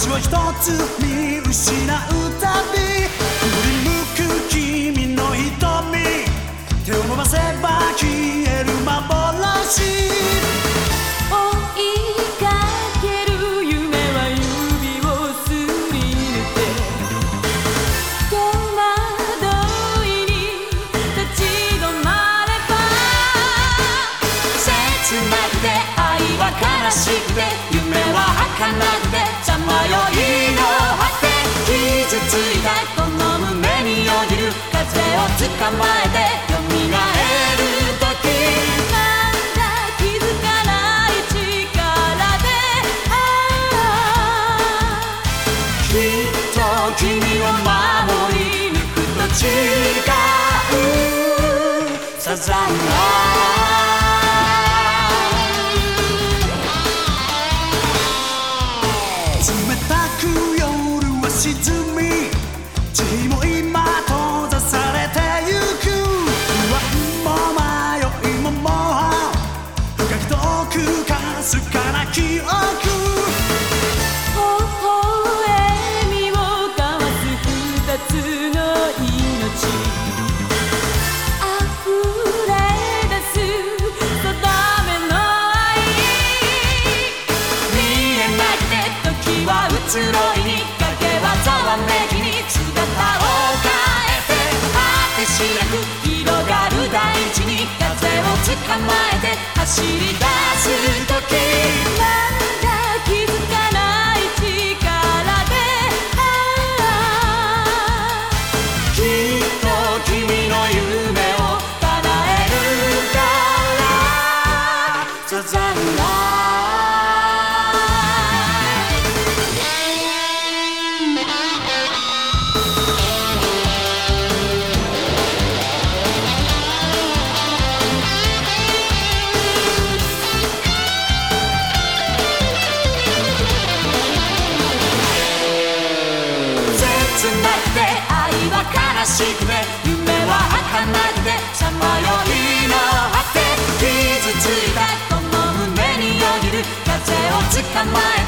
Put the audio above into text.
星を一つ見失うたび振り向く君の瞳。手を伸ばせば消える幻。追いかける夢は指をすり抜け。戸惑いに立ち止まれば。切なくて愛は悲しくて夢は儚くて。さまよいの果て傷ついたこの胸によぎる風を捕まえて蘇る時。まだ気づかない力でああきっと君を守り抜くと誓う。サザン冷見えなくて時は移ろいに影はざわめきに姿を変えて果てしなく走り出す時悲しくて夢は儚くてさまよいの果て。傷ついたこの胸によぎる。風を捕まえ。